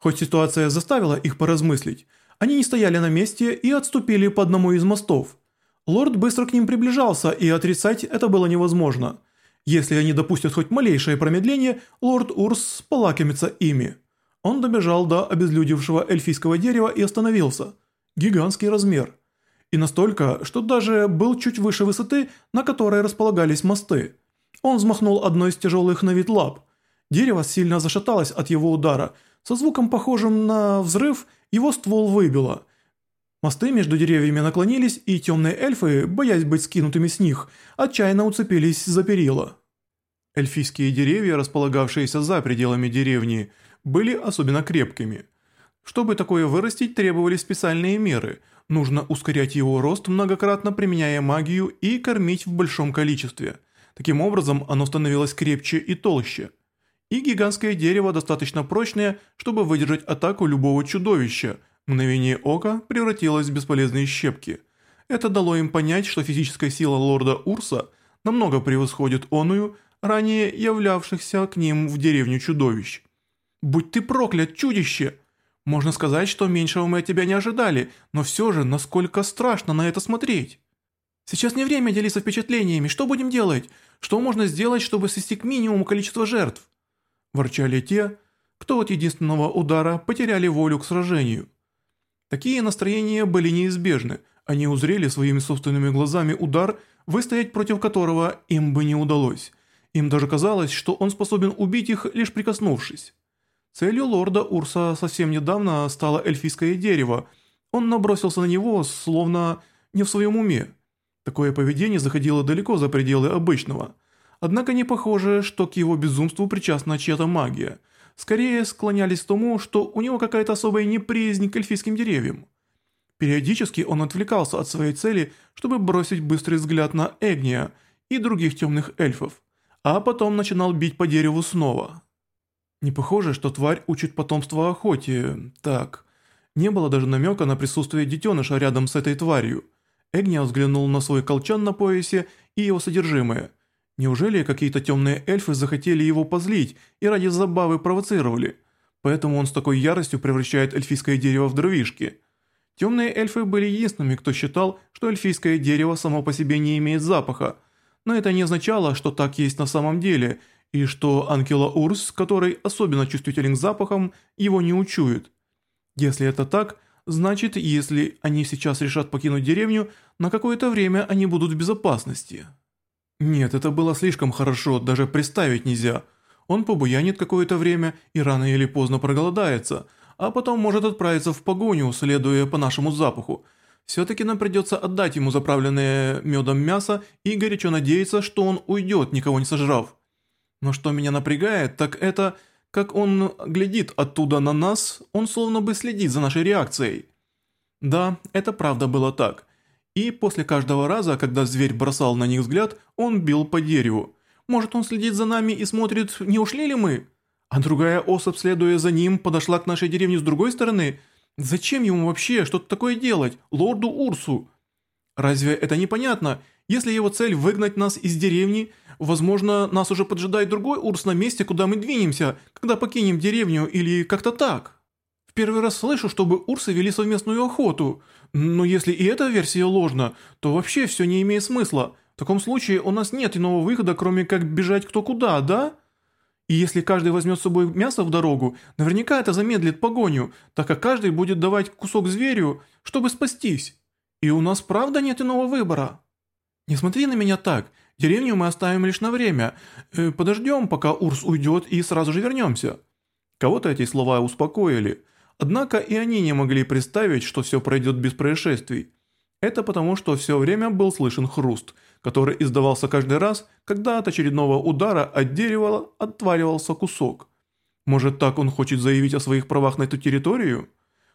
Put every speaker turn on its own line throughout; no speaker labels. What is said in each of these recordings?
Хоть ситуация заставила их поразмыслить, они не стояли на месте и отступили по одному из мостов. Лорд быстро к ним приближался, и отрицать это было невозможно. Если они допустят хоть малейшее промедление, лорд Урс полакомится ими. Он добежал до обезлюдевшего эльфийского дерева и остановился. Гигантский размер. И настолько, что даже был чуть выше высоты, на которой располагались мосты. Он взмахнул одной из тяжелых на вид лап. Дерево сильно зашаталось от его удара. Со звуком, похожим на взрыв, его ствол выбило. Мосты между деревьями наклонились, и темные эльфы, боясь быть скинутыми с них, отчаянно уцепились за перила. Эльфийские деревья, располагавшиеся за пределами деревни, были особенно крепкими. Чтобы такое вырастить, требовались специальные меры. Нужно ускорять его рост, многократно применяя магию и кормить в большом количестве. Таким образом, оно становилось крепче и толще. И гигантское дерево достаточно прочное, чтобы выдержать атаку любого чудовища. Мгновение ока превратилось в бесполезные щепки. Это дало им понять, что физическая сила лорда Урса намного превосходит оную, ранее являвшихся к ним в деревню чудовищ. «Будь ты проклят, чудище!» Можно сказать, что меньшего мы от тебя не ожидали, но все же, насколько страшно на это смотреть. Сейчас не время делиться впечатлениями, что будем делать? Что можно сделать, чтобы свести к минимуму количество жертв? Ворчали те, кто от единственного удара потеряли волю к сражению. Такие настроения были неизбежны, они узрели своими собственными глазами удар, выстоять против которого им бы не удалось. Им даже казалось, что он способен убить их, лишь прикоснувшись. Целью лорда Урса совсем недавно стало эльфийское дерево. Он набросился на него, словно не в своем уме. Такое поведение заходило далеко за пределы обычного. Однако не похоже, что к его безумству причастна чья-то магия. Скорее склонялись к тому, что у него какая-то особая неприязнь к эльфийским деревьям. Периодически он отвлекался от своей цели, чтобы бросить быстрый взгляд на Эгния и других темных эльфов, а потом начинал бить по дереву снова. Не похоже, что тварь учит потомство охоте. Так, не было даже намека на присутствие детеныша рядом с этой тварью. Эгния взглянул на свой колчан на поясе и его содержимое. Неужели какие-то темные эльфы захотели его позлить и ради забавы провоцировали? Поэтому он с такой яростью превращает эльфийское дерево в дровишки. Темные эльфы были единственными, кто считал, что эльфийское дерево само по себе не имеет запаха, но это не означало, что так есть на самом деле, и что Анкела Урс, который особенно чувствителен к запахам, его не учует. Если это так, значит, если они сейчас решат покинуть деревню, на какое-то время они будут в безопасности. Нет, это было слишком хорошо, даже представить нельзя. Он побуянит какое-то время и рано или поздно проголодается, а потом может отправиться в погоню, следуя по нашему запаху. Все-таки нам придется отдать ему заправленное медом мясо и горячо надеяться, что он уйдет, никого не сожрав. Но что меня напрягает, так это, как он глядит оттуда на нас, он словно бы следит за нашей реакцией. Да, это правда было так. И после каждого раза, когда зверь бросал на них взгляд, он бил по дереву. Может он следит за нами и смотрит, не ушли ли мы? А другая особь, следуя за ним, подошла к нашей деревне с другой стороны? Зачем ему вообще что-то такое делать, лорду Урсу? Разве это непонятно? Если его цель выгнать нас из деревни, возможно, нас уже поджидает другой Урс на месте, куда мы двинемся, когда покинем деревню или как-то так. Первый раз слышу, чтобы Урсы вели совместную охоту, но если и эта версия ложна, то вообще все не имеет смысла. В таком случае у нас нет иного выхода, кроме как бежать кто куда, да? И если каждый возьмет с собой мясо в дорогу, наверняка это замедлит погоню, так как каждый будет давать кусок зверю, чтобы спастись. И у нас правда нет иного выбора. «Не смотри на меня так. Деревню мы оставим лишь на время. Э, подождем, пока Урс уйдет и сразу же вернемся». Кого-то эти слова успокоили. Однако и они не могли представить, что все пройдет без происшествий. Это потому, что все время был слышен хруст, который издавался каждый раз, когда от очередного удара от дерева отваливался кусок. Может так он хочет заявить о своих правах на эту территорию?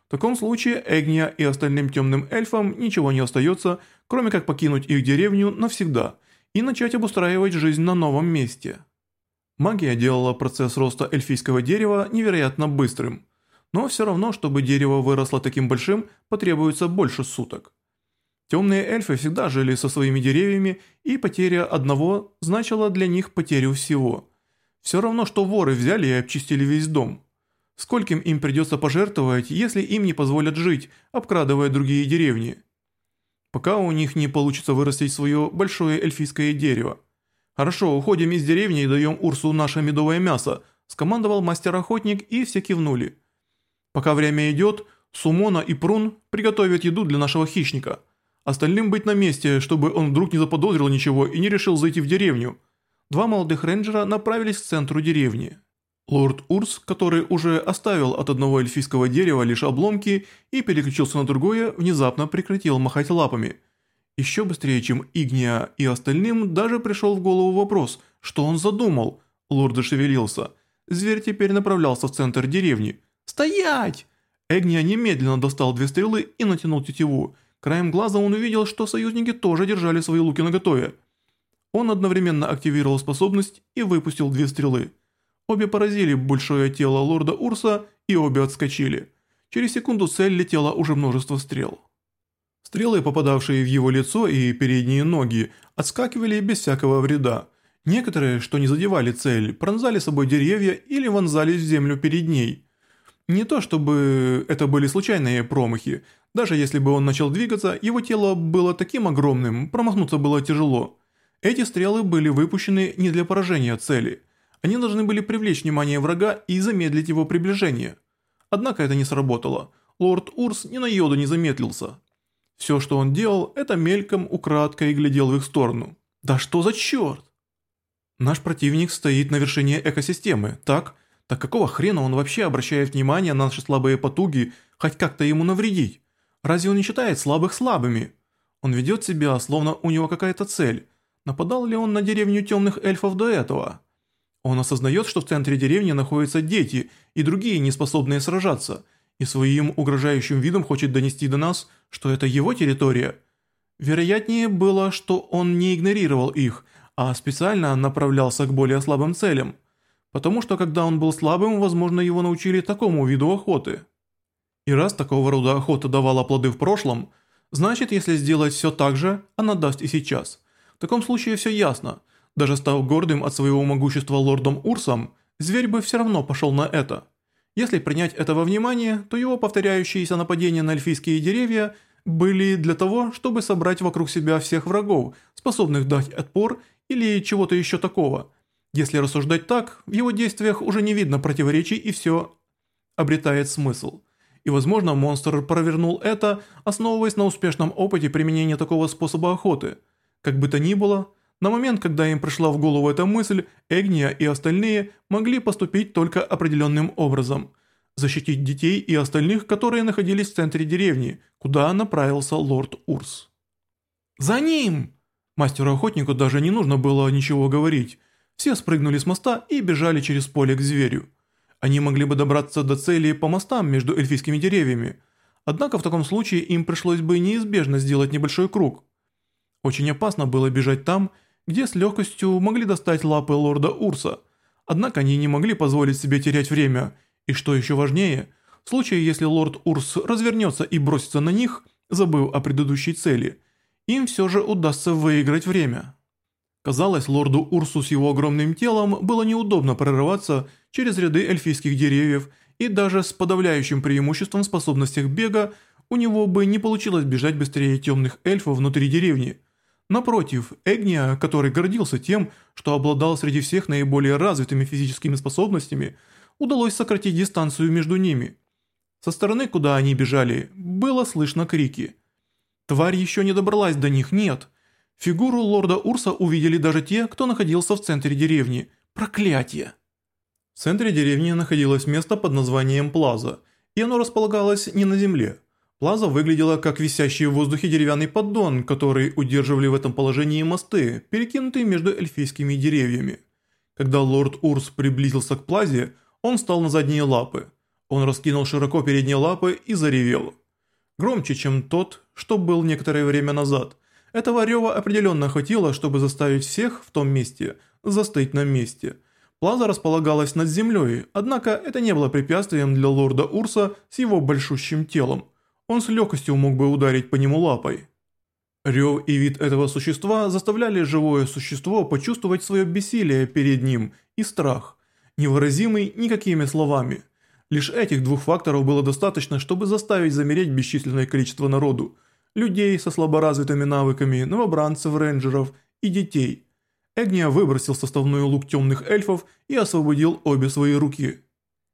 В таком случае Эгния и остальным темным эльфам ничего не остается, кроме как покинуть их деревню навсегда и начать обустраивать жизнь на новом месте. Магия делала процесс роста эльфийского дерева невероятно быстрым, но все равно, чтобы дерево выросло таким большим, потребуется больше суток. Темные эльфы всегда жили со своими деревьями, и потеря одного значила для них потерю всего. Все равно, что воры взяли и обчистили весь дом – Скольким им придется пожертвовать, если им не позволят жить, обкрадывая другие деревни? Пока у них не получится вырастить свое большое эльфийское дерево. «Хорошо, уходим из деревни и даем Урсу наше медовое мясо», скомандовал мастер-охотник и все кивнули. Пока время идет, Сумона и Прун приготовят еду для нашего хищника. Остальным быть на месте, чтобы он вдруг не заподозрил ничего и не решил зайти в деревню. Два молодых рейнджера направились к центру деревни. Лорд Урс, который уже оставил от одного эльфийского дерева лишь обломки и переключился на другое, внезапно прекратил махать лапами. Еще быстрее, чем Игния и остальным, даже пришел в голову вопрос, что он задумал. Лорд зашевелился. Зверь теперь направлялся в центр деревни. «Стоять!» Эгния немедленно достал две стрелы и натянул тетиву. Краем глаза он увидел, что союзники тоже держали свои луки наготове. Он одновременно активировал способность и выпустил две стрелы. Обе поразили большое тело лорда Урса и обе отскочили. Через секунду цель летела уже множество стрел. Стрелы, попадавшие в его лицо и передние ноги, отскакивали без всякого вреда. Некоторые, что не задевали цель, пронзали собой деревья или вонзались в землю перед ней – не то чтобы это были случайные промахи, даже если бы он начал двигаться, его тело было таким огромным, промахнуться было тяжело. Эти стрелы были выпущены не для поражения цели. Они должны были привлечь внимание врага и замедлить его приближение. Однако это не сработало. Лорд Урс ни на йоду не замедлился. Все, что он делал, это мельком, украдкой глядел в их сторону. Да что за черт? Наш противник стоит на вершине экосистемы, так? Так какого хрена он вообще обращает внимание на наши слабые потуги хоть как-то ему навредить? Разве он не считает слабых слабыми? Он ведет себя, словно у него какая-то цель. Нападал ли он на деревню темных эльфов до этого? Он осознает, что в центре деревни находятся дети и другие неспособные сражаться, и своим угрожающим видом хочет донести до нас, что это его территория. Вероятнее было, что он не игнорировал их, а специально направлялся к более слабым целям потому что когда он был слабым, возможно, его научили такому виду охоты. И раз такого рода охота давала плоды в прошлом, значит, если сделать все так же, она даст и сейчас. В таком случае все ясно. Даже став гордым от своего могущества лордом Урсом, зверь бы все равно пошел на это. Если принять это во внимание, то его повторяющиеся нападения на эльфийские деревья были для того, чтобы собрать вокруг себя всех врагов, способных дать отпор или чего-то еще такого – если рассуждать так, в его действиях уже не видно противоречий и все обретает смысл. И возможно монстр провернул это, основываясь на успешном опыте применения такого способа охоты. Как бы то ни было, на момент, когда им пришла в голову эта мысль, Эгния и остальные могли поступить только определенным образом – защитить детей и остальных, которые находились в центре деревни, куда направился лорд Урс. «За ним!» Мастеру-охотнику даже не нужно было ничего говорить. Все спрыгнули с моста и бежали через поле к зверю. Они могли бы добраться до цели по мостам между эльфийскими деревьями, однако в таком случае им пришлось бы неизбежно сделать небольшой круг. Очень опасно было бежать там, где с легкостью могли достать лапы лорда Урса, однако они не могли позволить себе терять время, и что еще важнее, в случае если лорд Урс развернется и бросится на них, забыв о предыдущей цели, им все же удастся выиграть время. Казалось, лорду Урсу с его огромным телом было неудобно прорываться через ряды эльфийских деревьев, и даже с подавляющим преимуществом в способностях бега у него бы не получилось бежать быстрее темных эльфов внутри деревни. Напротив, Эгния, который гордился тем, что обладал среди всех наиболее развитыми физическими способностями, удалось сократить дистанцию между ними. Со стороны, куда они бежали, было слышно крики. Тварь еще не добралась до них, нет – Фигуру лорда Урса увидели даже те, кто находился в центре деревни. Проклятие! В центре деревни находилось место под названием Плаза, и оно располагалось не на земле. Плаза выглядела как висящий в воздухе деревянный поддон, который удерживали в этом положении мосты, перекинутые между эльфийскими деревьями. Когда лорд Урс приблизился к Плазе, он встал на задние лапы. Он раскинул широко передние лапы и заревел. Громче, чем тот, что был некоторое время назад – этого рева определенно хватило, чтобы заставить всех в том месте застыть на месте. Плаза располагалась над землей, однако это не было препятствием для лорда Урса с его большущим телом. Он с легкостью мог бы ударить по нему лапой. Рев и вид этого существа заставляли живое существо почувствовать свое бессилие перед ним и страх, невыразимый никакими словами. Лишь этих двух факторов было достаточно, чтобы заставить замереть бесчисленное количество народу. Людей со слаборазвитыми навыками, новобранцев, рейнджеров и детей. Эгния выбросил составной лук темных эльфов и освободил обе свои руки.